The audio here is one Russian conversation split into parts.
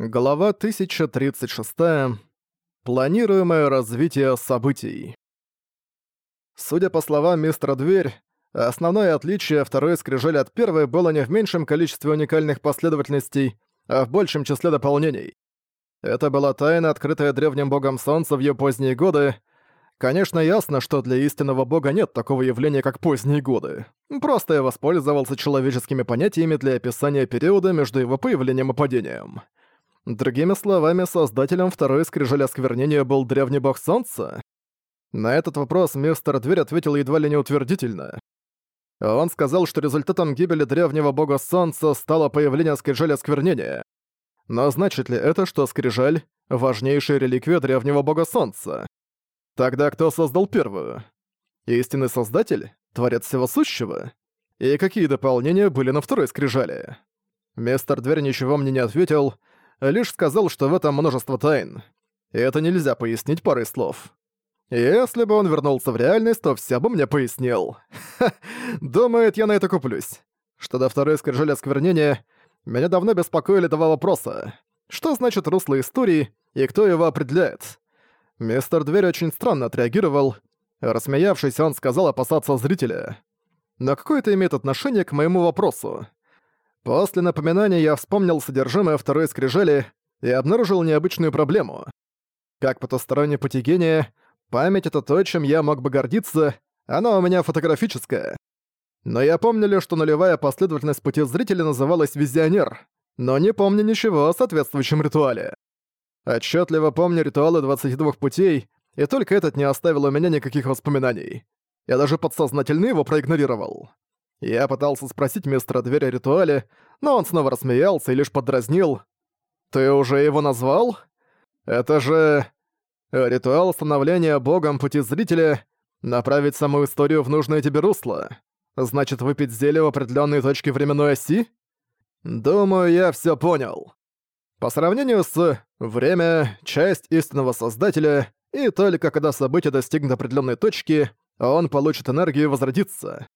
Глава 1036. Планируемое развитие событий. Судя по словам мистера Дверь, основное отличие второй скрижали от первой было не в меньшем количестве уникальных последовательностей, а в большем числе дополнений. Это была тайна, открытая древним богом Солнца в ее поздние годы. Конечно, ясно, что для истинного бога нет такого явления, как поздние годы. Просто я воспользовался человеческими понятиями для описания периода между его появлением и падением. Другими словами, создателем второй скрижали осквернения был древний бог солнца? На этот вопрос мистер Дверь ответил едва ли не утвердительно. Он сказал, что результатом гибели древнего бога солнца стало появление скрижали осквернения. Но значит ли это, что скрижаль — важнейшая реликвия древнего бога солнца? Тогда кто создал первую? Истинный создатель? Творец всего сущего? И какие дополнения были на второй скрижали? Мистер Дверь ничего мне не ответил, — лишь сказал, что в этом множество тайн. И это нельзя пояснить парой слов. Если бы он вернулся в реальность, то все бы мне пояснил. Ха, думает, я на это куплюсь. Что до второй скрижали осквернения, меня давно беспокоили два вопроса. Что значит русло истории и кто его определяет? Мистер Дверь очень странно отреагировал. Рассмеявшись, он сказал опасаться зрителя. Но какое это имеет отношение к моему вопросу? После напоминания я вспомнил содержимое второй скрижали и обнаружил необычную проблему. Как потустороннее потягение, память — это то, чем я мог бы гордиться, она у меня фотографическая. Но я помню что нулевая последовательность пути зрителя называлась «Визионер», но не помню ничего о соответствующем ритуале. Отчетливо помню ритуалы 22 путей, и только этот не оставил у меня никаких воспоминаний. Я даже подсознательно его проигнорировал. Я пытался спросить мистера дверь о ритуале, но он снова рассмеялся и лишь подразнил. «Ты уже его назвал? Это же... ритуал становления богом пути зрителя, направить саму историю в нужное тебе русло. Значит, выпить зелье в определенной точке временной оси? Думаю, я все понял. По сравнению с «время», «часть истинного создателя», и только когда событие достигнет определенной точки, он получит энергию возродиться."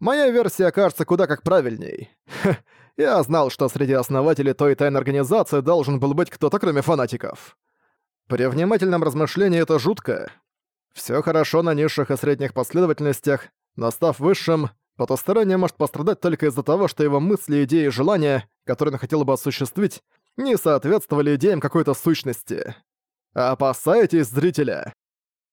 Моя версия кажется куда как правильней. Хе, я знал, что среди основателей той тайной организации должен был быть кто-то, кроме фанатиков. При внимательном размышлении это жутко. Все хорошо на низших и средних последовательностях, но став высшим, потустороннее может пострадать только из-за того, что его мысли, идеи и желания, которые он хотел бы осуществить, не соответствовали идеям какой-то сущности. Опасайтесь, зрителя!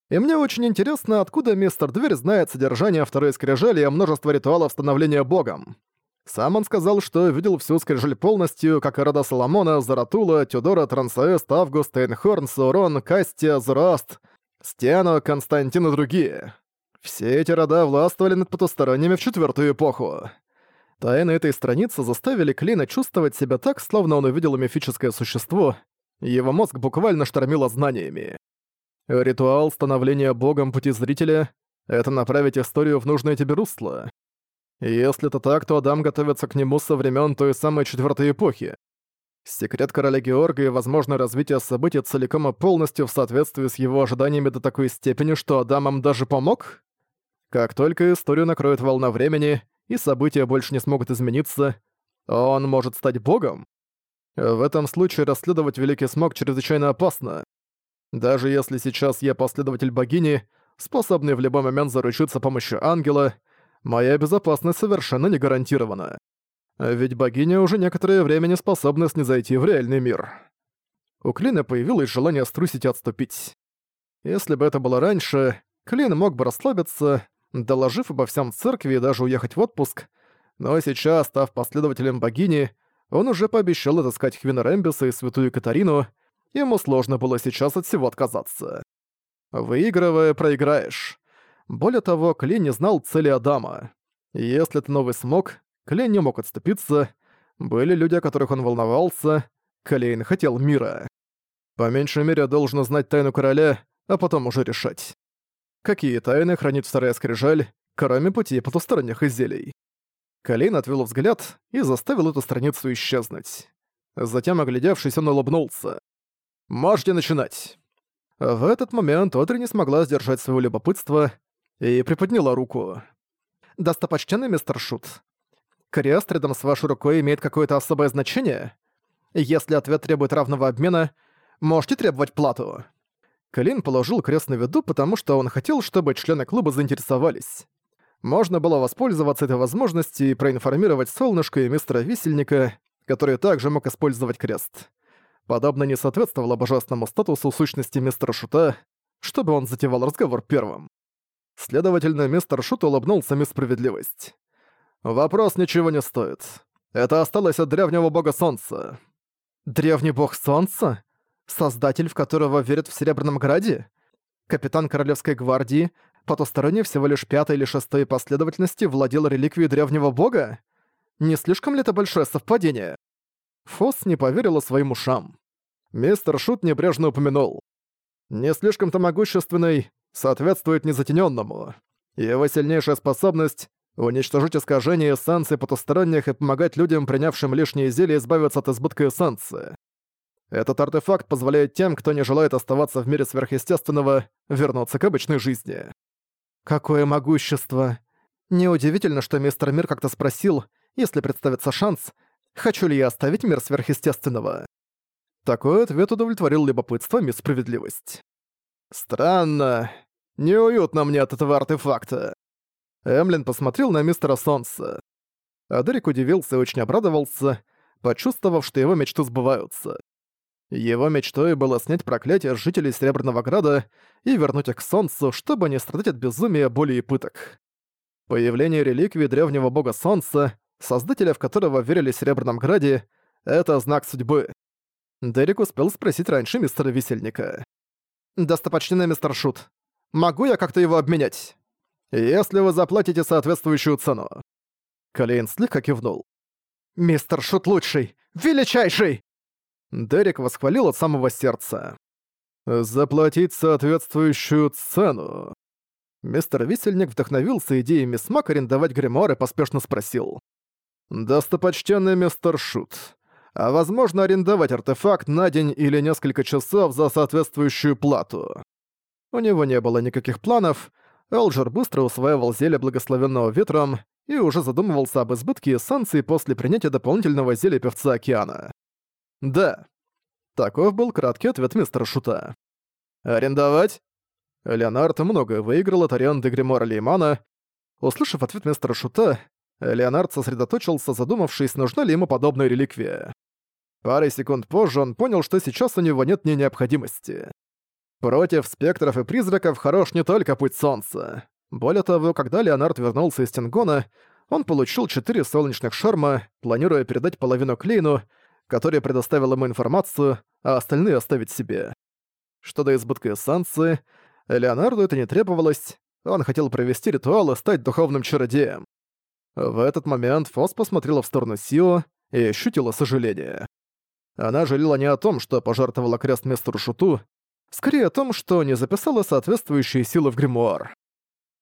И мне очень интересно, откуда мистер Дверь знает содержание второй скрижали и множество ритуалов становления богом. Сам он сказал, что видел всю скрижаль полностью, как и рода Соломона, Заратула, Тюдора, Трансаэст, Август, Эйнхорн, Саурон, Кастия, Зраст, Стиано, Константин и другие. Все эти рода властвовали над потусторонними в четвертую эпоху. Тайны этой страницы заставили Клина чувствовать себя так, словно он увидел мифическое существо. Его мозг буквально штормило знаниями. Ритуал становления богом пути зрителя — это направить историю в нужное тебе русло. Если это так, то Адам готовится к нему со времен той самой четвертой эпохи. Секрет короля Георга и возможное развитие событий целиком и полностью в соответствии с его ожиданиями до такой степени, что Адамам даже помог? Как только историю накроет волна времени, и события больше не смогут измениться, он может стать богом? В этом случае расследовать Великий Смог чрезвычайно опасно. Даже если сейчас я последователь богини, способный в любой момент заручиться помощью ангела, моя безопасность совершенно не гарантирована. Ведь богиня уже некоторое время не способна снизойти в реальный мир. У Клина появилось желание струсить и отступить. Если бы это было раньше, Клин мог бы расслабиться, доложив обо всем церкви и даже уехать в отпуск, но сейчас, став последователем богини, он уже пообещал отыскать Хвина Рэмбиса и святую Катарину — ему сложно было сейчас от всего отказаться. Выигрывая, проиграешь. Более того, Клей не знал цели Адама. Если ты новый смог, Клей не мог отступиться. Были люди, о которых он волновался. Клейн хотел мира. По меньшей мере, должен знать тайну короля, а потом уже решать. Какие тайны хранит вторая скрижаль, корами пути потусторонних изделий? Клейн отвел взгляд и заставил эту страницу исчезнуть. Затем, оглядевшись, он улыбнулся. Можете начинать!» В этот момент Одри не смогла сдержать своего любопытства и приподняла руку. «Достопочтенный мистер Шут, крест рядом с вашей рукой имеет какое-то особое значение? Если ответ требует равного обмена, можете требовать плату». Клин положил крест на виду, потому что он хотел, чтобы члены клуба заинтересовались. Можно было воспользоваться этой возможностью и проинформировать Солнышко и мистера Висельника, который также мог использовать крест. Подобно не соответствовало божественному статусу сущности мистера Шута, чтобы он затевал разговор первым. Следовательно, мистер Шут улыбнулся несправедливость. «Вопрос ничего не стоит. Это осталось от древнего бога солнца». «Древний бог солнца? Создатель, в которого верят в Серебряном Граде? Капитан Королевской гвардии, потусторонне всего лишь пятой или шестой последовательности владел реликвией древнего бога? Не слишком ли это большое совпадение?» Фосс не поверила своим ушам. Мистер Шут небрежно упомянул. «Не слишком-то могущественный, соответствует незатененному, Его сильнейшая способность — уничтожить искажения эссенции потусторонних и помогать людям, принявшим лишние зелья, избавиться от избытка эссенции. Этот артефакт позволяет тем, кто не желает оставаться в мире сверхъестественного, вернуться к обычной жизни». «Какое могущество!» Неудивительно, что мистер Мир как-то спросил, если представится шанс, хочу ли я оставить мир сверхъестественного. Такой ответ удовлетворил любопытство и справедливость. Странно. Неуютно мне от этого артефакта. Эмлин посмотрел на мистера Солнца. Адерик удивился и очень обрадовался, почувствовав, что его мечты сбываются. Его мечтой было снять проклятие жителей Серебряного Града и вернуть их к Солнцу, чтобы не страдать от безумия, боли и пыток. Появление реликвии древнего бога Солнца создателя в которого верили в Серебряном Граде, это знак судьбы. Дерек успел спросить раньше мистера Висельника. «Достопочтенный мистер Шут, могу я как-то его обменять?» «Если вы заплатите соответствующую цену». Калейн слегка кивнул. «Мистер Шут лучший! Величайший!» Дерек восхвалил от самого сердца. «Заплатить соответствующую цену». Мистер Висельник вдохновился идеей мисс Мак арендовать гримуар и поспешно спросил. «Достопочтенный мистер Шут, а возможно арендовать артефакт на день или несколько часов за соответствующую плату». У него не было никаких планов, Элджер быстро усваивал зелье благословенного ветром и уже задумывался об избытке санкций после принятия дополнительного зелья певца океана. «Да». Таков был краткий ответ мистера Шута. «Арендовать?» Леонард многое выиграл от аренды гримора Леймана. Услышав ответ мистера Шута, Леонард сосредоточился, задумавшись, нужна ли ему подобная реликвия. Парой секунд позже он понял, что сейчас у него нет ни необходимости. Против спектров и призраков хорош не только путь солнца. Более того, когда Леонард вернулся из Тингона, он получил четыре солнечных шарма, планируя передать половину Клейну, который предоставил ему информацию, а остальные оставить себе. Что до избытка эссенции, Леонарду это не требовалось, он хотел провести ритуал и стать духовным чародеем. В этот момент Фос посмотрела в сторону Сио и ощутила сожаление. Она жалела не о том, что пожертвовала крест мистеру Шуту, скорее о том, что не записала соответствующие силы в гримуар.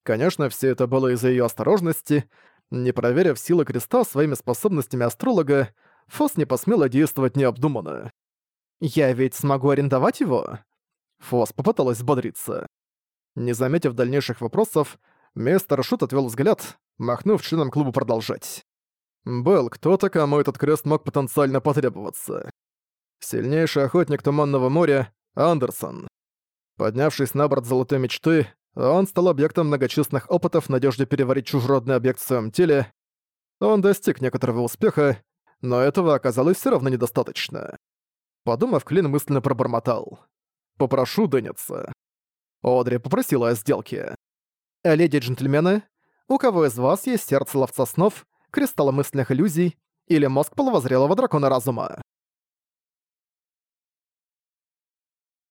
Конечно, все это было из-за ее осторожности. Не проверив силы креста своими способностями астролога, Фос не посмела действовать необдуманно. «Я ведь смогу арендовать его?» Фос попыталась взбодриться. Не заметив дальнейших вопросов, мистер Шут отвел взгляд, махнув членам клуба продолжать. Был кто-то, кому этот крест мог потенциально потребоваться. Сильнейший охотник Туманного моря — Андерсон. Поднявшись на борт Золотой Мечты, он стал объектом многочисленных опытов в надежде переварить чужеродный объект в своем теле. Он достиг некоторого успеха, но этого оказалось все равно недостаточно. Подумав, Клин мысленно пробормотал. «Попрошу Денниса». Одри попросила о сделке. Леди джентльмены, у кого из вас есть сердце ловца снов, кристалл мысленных иллюзий или мозг полувозрелого дракона разума?